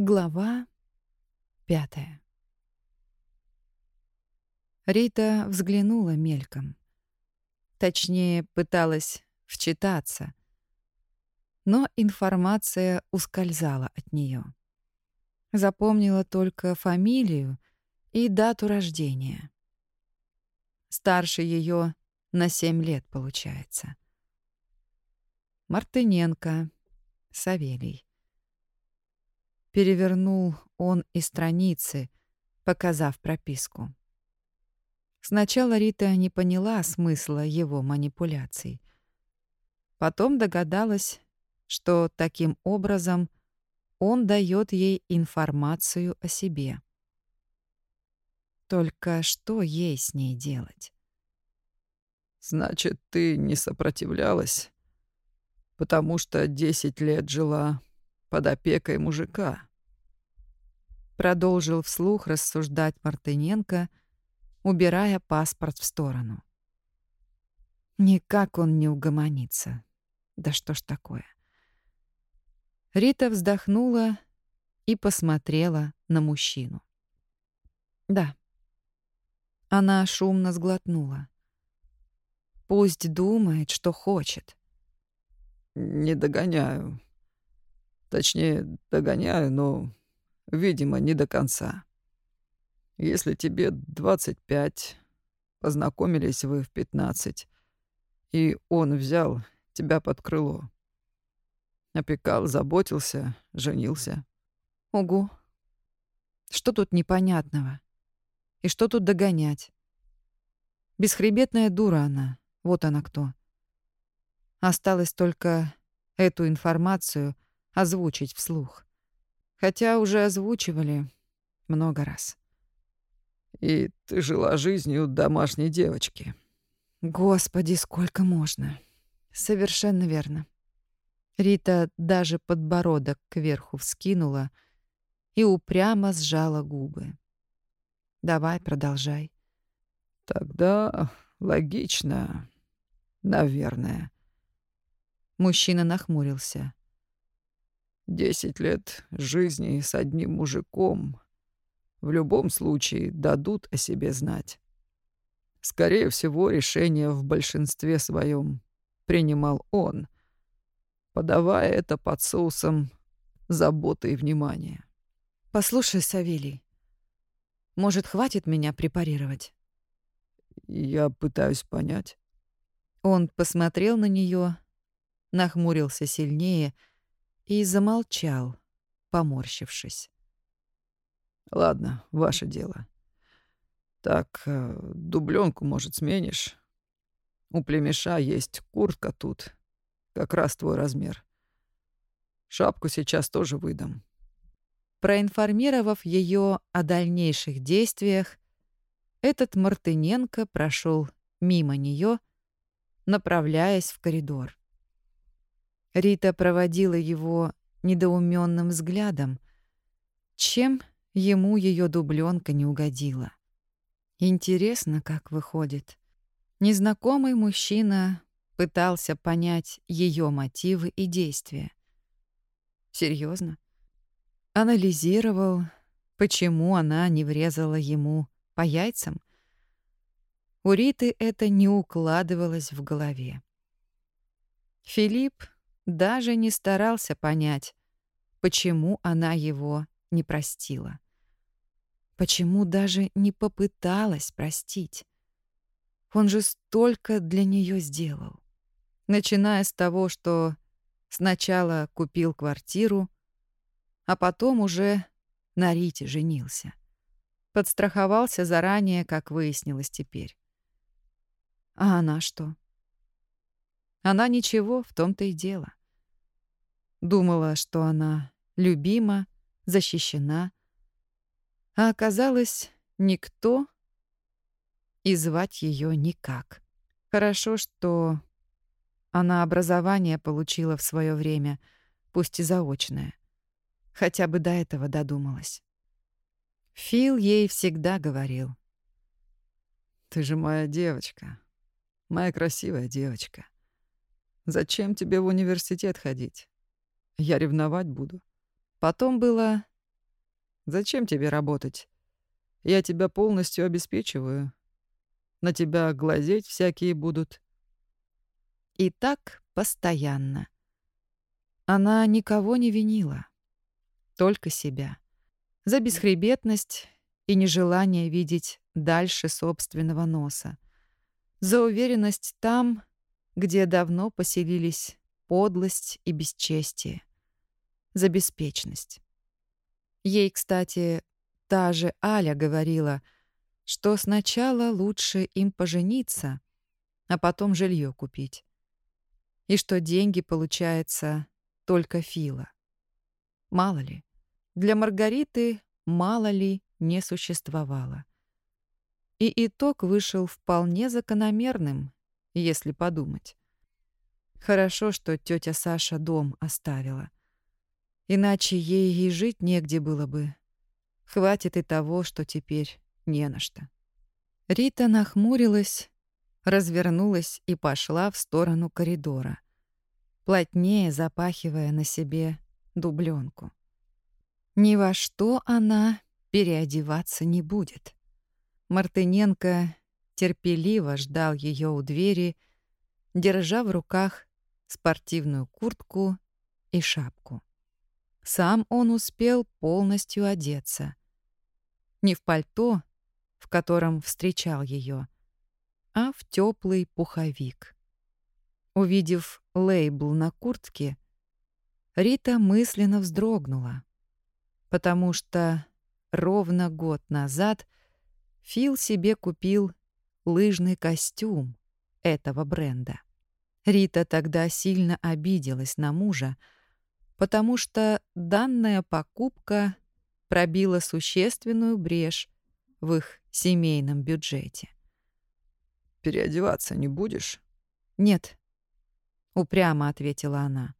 Глава пятая Рита взглянула мельком. Точнее, пыталась вчитаться. Но информация ускользала от нее. Запомнила только фамилию и дату рождения. Старше ее на семь лет, получается. Мартыненко, Савелий. Перевернул он и страницы, показав прописку. Сначала Рита не поняла смысла его манипуляций. Потом догадалась, что таким образом он дает ей информацию о себе. Только что ей с ней делать? «Значит, ты не сопротивлялась, потому что десять лет жила под опекой мужика?» Продолжил вслух рассуждать Мартыненко, убирая паспорт в сторону. Никак он не угомонится. Да что ж такое? Рита вздохнула и посмотрела на мужчину. Да. Она шумно сглотнула. Пусть думает, что хочет. Не догоняю. Точнее, догоняю, но, видимо, не до конца. Если тебе 25, познакомились вы в 15, и он взял тебя под крыло. Опекал, заботился, женился. Угу. Что тут непонятного? И что тут догонять? Бесхребетная дура она. Вот она кто. Осталось только эту информацию озвучить вслух. Хотя уже озвучивали много раз. И ты жила жизнью домашней девочки. Господи, сколько можно. Совершенно верно. Рита даже подбородок кверху вскинула и упрямо сжала губы. Давай, продолжай. Тогда логично, наверное. Мужчина нахмурился. Десять лет жизни с одним мужиком в любом случае дадут о себе знать. Скорее всего, решение в большинстве своем принимал он, подавая это под соусом заботы и внимания. «Послушай, Савелий, может, хватит меня препарировать?» «Я пытаюсь понять». Он посмотрел на нее, нахмурился сильнее и замолчал, поморщившись. Ладно, ваше дело. Так, э, дубленку, может, сменишь? У племеша есть куртка тут. Как раз твой размер. Шапку сейчас тоже выдам. Проинформировав ее о дальнейших действиях, этот Мартыненко прошел мимо нее, направляясь в коридор. Рита проводила его недоуменным взглядом, чем ему ее дубленка не угодила. Интересно, как выходит. Незнакомый мужчина пытался понять ее мотивы и действия. Серьезно? Анализировал, почему она не врезала ему по яйцам? У Риты это не укладывалось в голове. Филипп даже не старался понять, почему она его не простила. Почему даже не попыталась простить? Он же столько для нее сделал. Начиная с того, что сначала купил квартиру, а потом уже на Рите женился. Подстраховался заранее, как выяснилось теперь. А она что? Она ничего, в том-то и дело. Думала, что она любима, защищена. А оказалось, никто и звать ее никак. Хорошо, что она образование получила в свое время, пусть и заочное. Хотя бы до этого додумалась. Фил ей всегда говорил. «Ты же моя девочка, моя красивая девочка. Зачем тебе в университет ходить? Я ревновать буду». Потом было Зачем тебе работать? Я тебя полностью обеспечиваю. На тебя глазеть всякие будут. И так постоянно. Она никого не винила, только себя. За бесхребетность и нежелание видеть дальше собственного носа. За уверенность там, где давно поселились подлость и бесчестие. За беспечность. Ей, кстати, та же Аля говорила, что сначала лучше им пожениться, а потом жилье купить. И что деньги, получается, только Фила. Мало ли. Для Маргариты мало ли не существовало. И итог вышел вполне закономерным, если подумать. Хорошо, что тетя Саша дом оставила. Иначе ей и жить негде было бы. Хватит и того, что теперь не на что. Рита нахмурилась, развернулась и пошла в сторону коридора, плотнее запахивая на себе дубленку. Ни во что она переодеваться не будет. Мартыненко терпеливо ждал ее у двери, держа в руках спортивную куртку и шапку. Сам он успел полностью одеться. Не в пальто, в котором встречал ее, а в теплый пуховик. Увидев лейбл на куртке, Рита мысленно вздрогнула, потому что ровно год назад Фил себе купил лыжный костюм этого бренда. Рита тогда сильно обиделась на мужа, потому что данная покупка пробила существенную брешь в их семейном бюджете. «Переодеваться не будешь?» «Нет», — упрямо ответила она.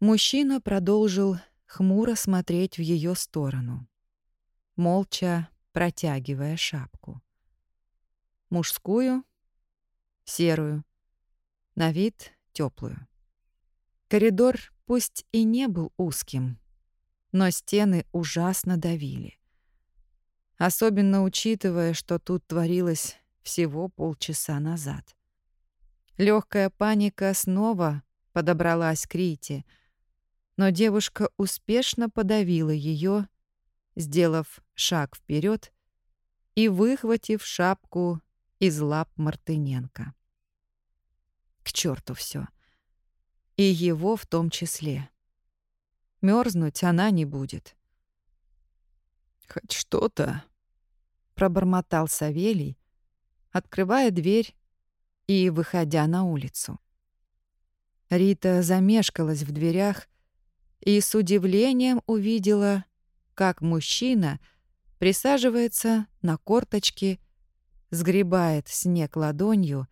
Мужчина продолжил хмуро смотреть в ее сторону, молча протягивая шапку. Мужскую, серую, на вид теплую. Коридор пусть и не был узким, но стены ужасно давили. Особенно учитывая, что тут творилось всего полчаса назад. Легкая паника снова подобралась к Рите — но девушка успешно подавила ее, сделав шаг вперед и выхватив шапку из лап Мартыненко. К черту все. И его в том числе. Мерзнуть она не будет. «Хоть что-то», — пробормотал Савелий, открывая дверь и выходя на улицу. Рита замешкалась в дверях, и с удивлением увидела, как мужчина присаживается на корточки, сгребает снег ладонью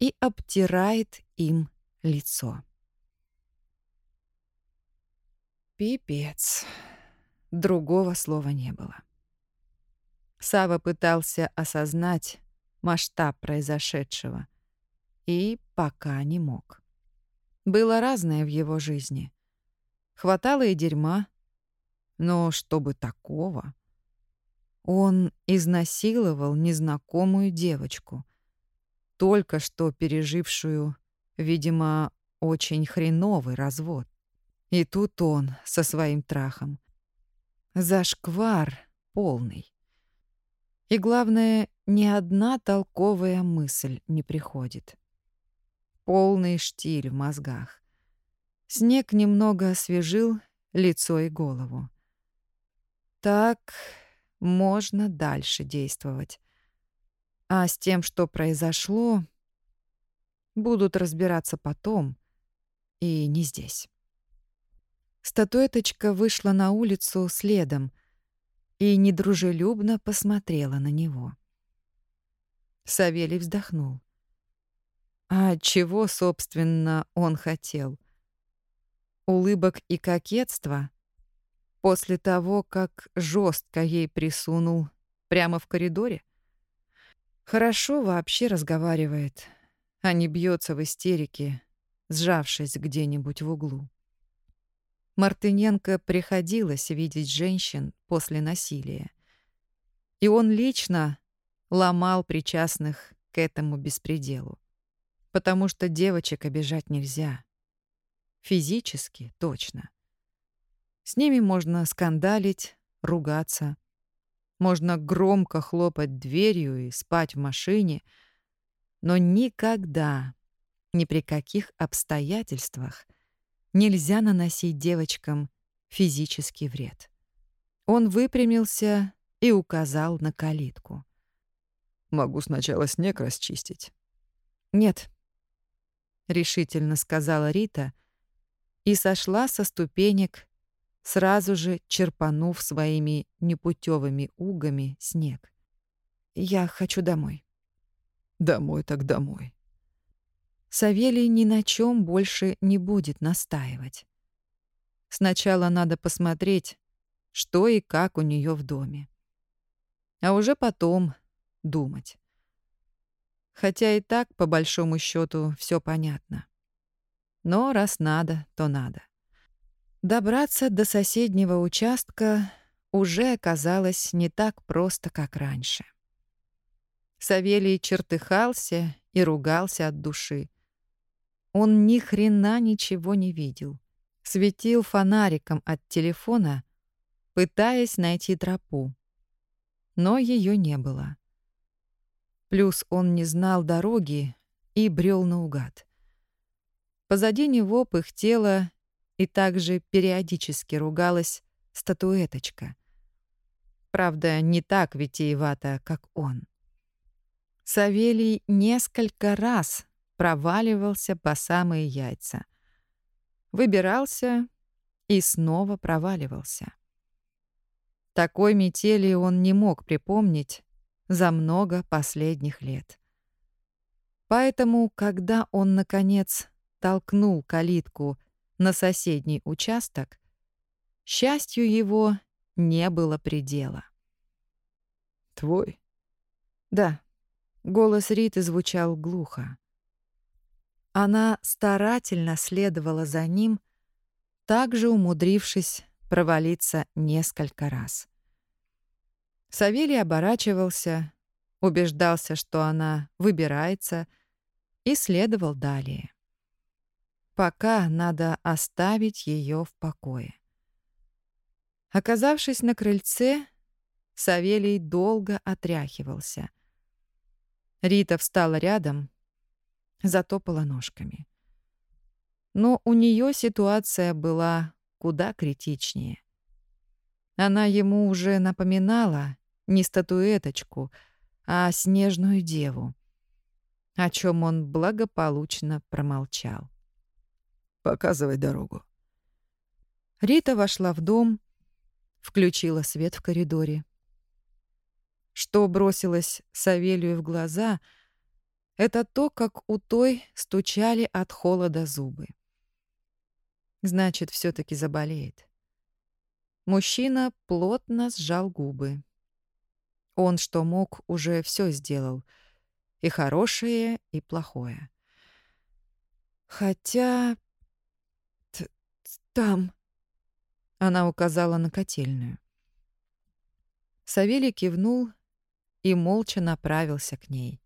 и обтирает им лицо. Пипец. Другого слова не было. Сава пытался осознать масштаб произошедшего и пока не мог. Было разное в его жизни. Хватало и дерьма. Но чтобы такого... Он изнасиловал незнакомую девочку, только что пережившую, видимо, очень хреновый развод. И тут он со своим трахом. Зашквар полный. И главное, ни одна толковая мысль не приходит. Полный штиль в мозгах. Снег немного освежил лицо и голову. Так можно дальше действовать. А с тем, что произошло, будут разбираться потом и не здесь. Статуэточка вышла на улицу следом и недружелюбно посмотрела на него. Савелий вздохнул. А чего, собственно, он хотел? улыбок и кокетства после того, как жестко ей присунул прямо в коридоре? Хорошо вообще разговаривает, а не бьется в истерике, сжавшись где-нибудь в углу. Мартыненко приходилось видеть женщин после насилия. И он лично ломал причастных к этому беспределу. Потому что девочек обижать нельзя. Физически точно. С ними можно скандалить, ругаться. Можно громко хлопать дверью и спать в машине, но никогда, ни при каких обстоятельствах нельзя наносить девочкам физический вред. Он выпрямился и указал на калитку. «Могу сначала снег расчистить». «Нет», — решительно сказала Рита и сошла со ступенек, сразу же черпанув своими непутевыми угами снег. «Я хочу домой». «Домой так домой». Савелий ни на чем больше не будет настаивать. Сначала надо посмотреть, что и как у нее в доме. А уже потом думать. Хотя и так, по большому счету, все понятно. Но раз надо, то надо. Добраться до соседнего участка уже оказалось не так просто, как раньше. Савелий чертыхался и ругался от души. Он ни хрена ничего не видел. Светил фонариком от телефона, пытаясь найти тропу. Но ее не было. Плюс он не знал дороги и брел наугад. Позади него пыхтела и также периодически ругалась статуэточка. Правда, не так витиевато, как он. Савелий несколько раз проваливался по самые яйца. Выбирался и снова проваливался. Такой метели он не мог припомнить за много последних лет. Поэтому, когда он, наконец, толкнул калитку на соседний участок, счастью его не было предела. «Твой?» «Да». Голос Риты звучал глухо. Она старательно следовала за ним, также умудрившись провалиться несколько раз. Савелий оборачивался, убеждался, что она выбирается, и следовал далее. Пока надо оставить ее в покое. Оказавшись на крыльце, Савелий долго отряхивался. Рита встала рядом, затопала ножками. Но у нее ситуация была куда критичнее. Она ему уже напоминала не статуэточку, а снежную деву, о чем он благополучно промолчал. Показывай дорогу». Рита вошла в дом, включила свет в коридоре. Что бросилось Савелию в глаза, это то, как у той стучали от холода зубы. Значит, все таки заболеет. Мужчина плотно сжал губы. Он, что мог, уже все сделал. И хорошее, и плохое. Хотя «Там». Она указала на котельную. Савелий кивнул и молча направился к ней.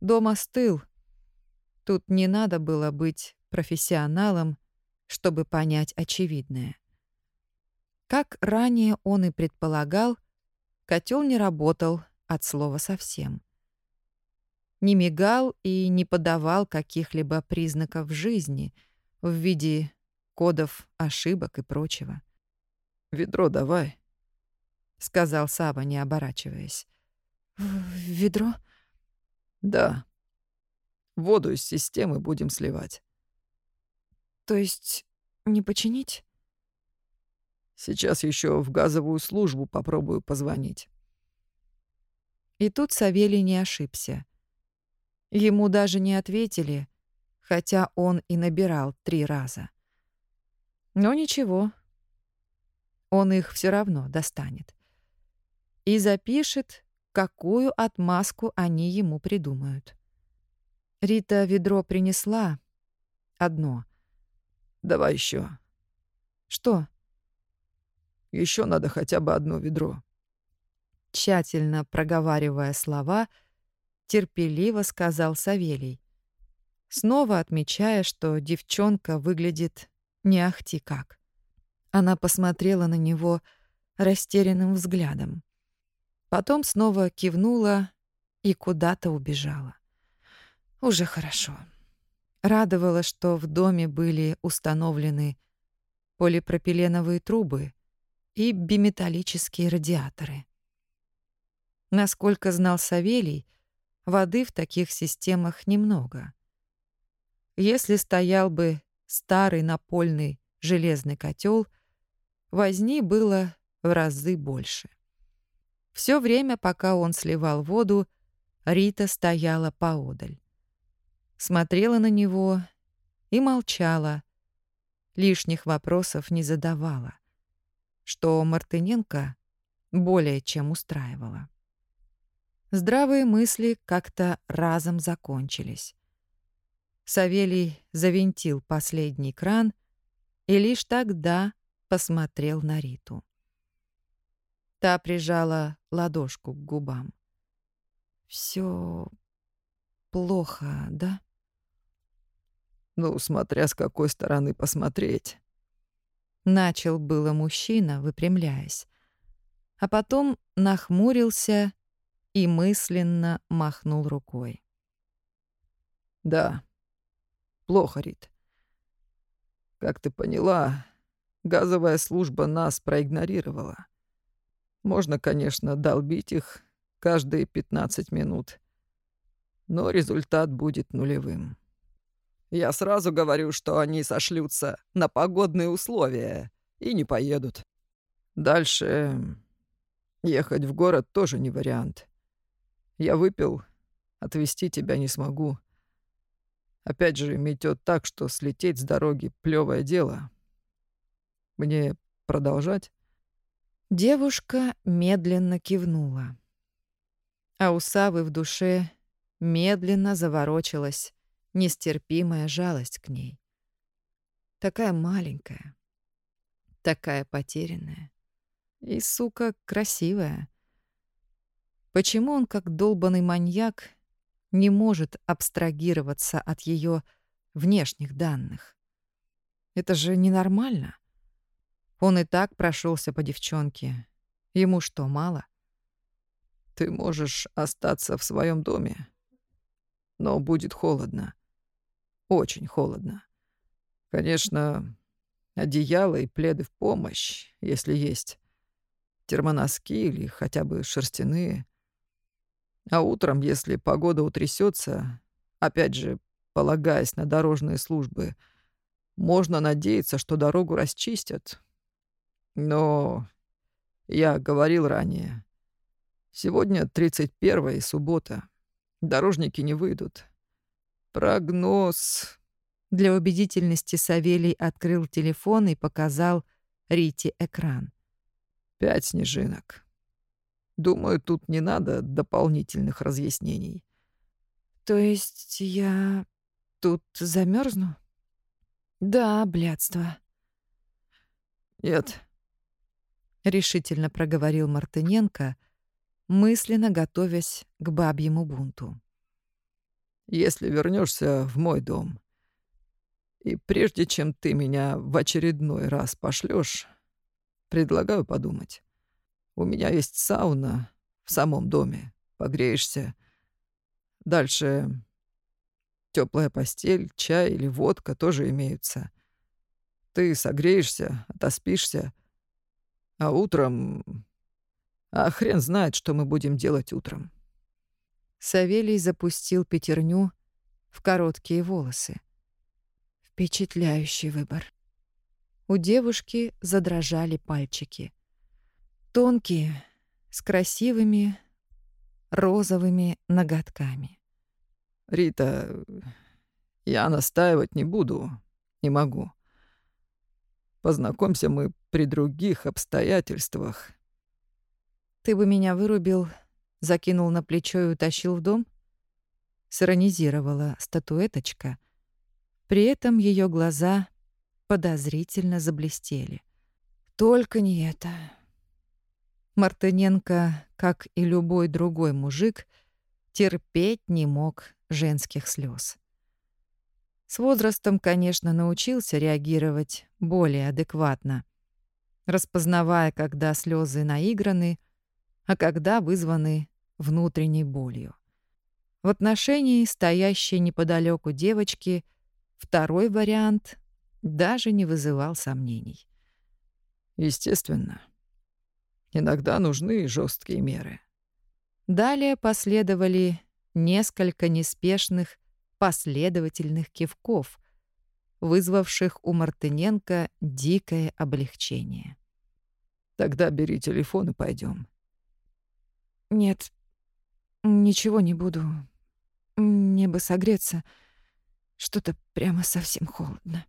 Дом остыл. Тут не надо было быть профессионалом, чтобы понять очевидное. Как ранее он и предполагал, котел не работал от слова совсем. Не мигал и не подавал каких-либо признаков жизни в виде кодов, ошибок и прочего. «Ведро давай», — сказал Сава, не оборачиваясь. «Ведро?» «Да. Воду из системы будем сливать». «То есть не починить?» «Сейчас еще в газовую службу попробую позвонить». И тут Савелий не ошибся. Ему даже не ответили, хотя он и набирал три раза. Но ничего, он их все равно достанет. И запишет, какую отмазку они ему придумают. Рита ведро принесла. Одно. «Давай еще. Что? Еще надо хотя бы одно ведро. Тщательно проговаривая слова, терпеливо сказал Савелий, снова отмечая, что девчонка выглядит не ахти как. Она посмотрела на него растерянным взглядом. Потом снова кивнула и куда-то убежала. Уже хорошо. Радовало, что в доме были установлены полипропиленовые трубы и биметаллические радиаторы. Насколько знал Савелий, воды в таких системах немного. Если стоял бы старый напольный железный котел, возни было в разы больше. Все время, пока он сливал воду, Рита стояла поодаль. Смотрела на него и молчала, лишних вопросов не задавала, что Мартыненко более чем устраивало. Здравые мысли как-то разом закончились. Савелий завинтил последний кран и лишь тогда посмотрел на Риту. Та прижала ладошку к губам. Все плохо, да? Ну, смотря с какой стороны посмотреть. Начал было мужчина, выпрямляясь, а потом нахмурился и мысленно махнул рукой. Да, плохо, Рит. Как ты поняла, газовая служба нас проигнорировала. Можно, конечно, долбить их каждые 15 минут, но результат будет нулевым. Я сразу говорю, что они сошлются на погодные условия и не поедут. Дальше ехать в город тоже не вариант. Я выпил, отвезти тебя не смогу. Опять же, метет так, что слететь с дороги — плевое дело. Мне продолжать? Девушка медленно кивнула. А у Савы в душе медленно заворочилась нестерпимая жалость к ней. Такая маленькая, такая потерянная и, сука, красивая. Почему он, как долбанный маньяк, не может абстрагироваться от ее внешних данных? Это же ненормально. Он и так прошелся по девчонке. Ему что, мало? Ты можешь остаться в своем доме, но будет холодно. Очень холодно. Конечно, одеяло и пледы в помощь, если есть. Термоноски или хотя бы шерстяные. А утром, если погода утрясется, опять же, полагаясь на дорожные службы, можно надеяться, что дорогу расчистят. Но я говорил ранее, сегодня 31 и суббота. Дорожники не выйдут. Прогноз... Для убедительности Савелий открыл телефон и показал Рите экран. Пять снежинок. Думаю, тут не надо дополнительных разъяснений. То есть я тут замерзну? Да, блядство. Нет. Решительно проговорил Мартыненко, мысленно готовясь к бабьему бунту. Если вернешься в мой дом, и прежде чем ты меня в очередной раз пошлешь, предлагаю подумать. У меня есть сауна в самом доме. Погреешься. Дальше теплая постель, чай или водка тоже имеются. Ты согреешься, отоспишься, а утром... А хрен знает, что мы будем делать утром. Савелий запустил пятерню в короткие волосы. Впечатляющий выбор. У девушки задрожали пальчики. Тонкие, с красивыми розовыми ноготками. «Рита, я настаивать не буду, не могу. Познакомься мы при других обстоятельствах». «Ты бы меня вырубил, закинул на плечо и утащил в дом?» Сиронизировала статуэточка — при этом ее глаза подозрительно заблестели. Только не это. Мартыненко, как и любой другой мужик, терпеть не мог женских слез. С возрастом, конечно, научился реагировать более адекватно, распознавая, когда слезы наиграны, а когда вызваны внутренней болью. В отношении стоящей неподалеку девочки второй вариант даже не вызывал сомнений. Естественно. Иногда нужны жесткие меры. Далее последовали несколько неспешных, последовательных кивков, вызвавших у Мартыненко дикое облегчение. «Тогда бери телефон и пойдем. «Нет, ничего не буду. Мне бы согреться. Что-то прямо совсем холодно».